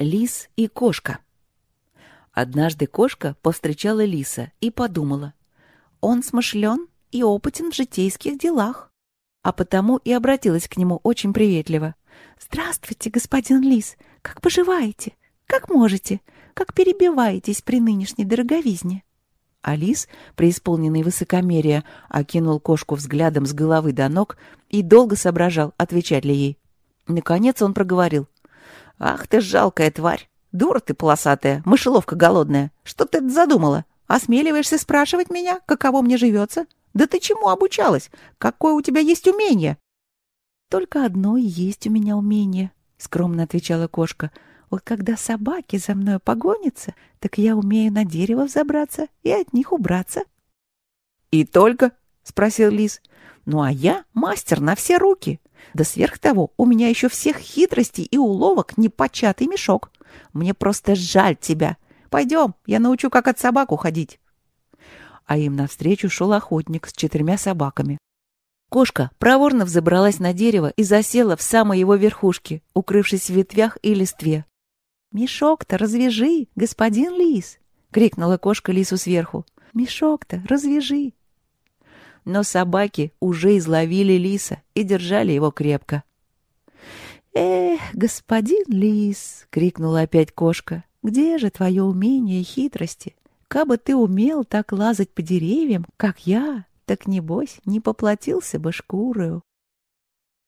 Лис и кошка. Однажды кошка повстречала лиса и подумала. Он смышлен и опытен в житейских делах. А потому и обратилась к нему очень приветливо. «Здравствуйте, господин лис! Как поживаете? Как можете? Как перебиваетесь при нынешней дороговизне?» А лис, преисполненный высокомерия, окинул кошку взглядом с головы до ног и долго соображал, отвечать ли ей. Наконец он проговорил. «Ах ты жалкая тварь! Дура ты полосатая, мышеловка голодная! Что ты задумала? Осмеливаешься спрашивать меня, каково мне живется? Да ты чему обучалась? Какое у тебя есть умение?» «Только одно есть у меня умение», — скромно отвечала кошка. «Вот когда собаки за мной погонятся, так я умею на дерево взобраться и от них убраться». «И только?» — спросил лис. «Ну а я мастер на все руки. Да сверх того, у меня еще всех хитростей и уловок непочатый мешок. Мне просто жаль тебя. Пойдем, я научу, как от собак уходить. А им навстречу шел охотник с четырьмя собаками. Кошка проворно взобралась на дерево и засела в самой его верхушке, укрывшись в ветвях и листве. «Мешок-то развяжи, господин лис!» — крикнула кошка лису сверху. «Мешок-то развяжи!» Но собаки уже изловили лиса и держали его крепко. «Эх, господин лис!» — крикнула опять кошка. «Где же твое умение и хитрости? Кабы ты умел так лазать по деревьям, как я, так, небось, не поплатился бы шкурою».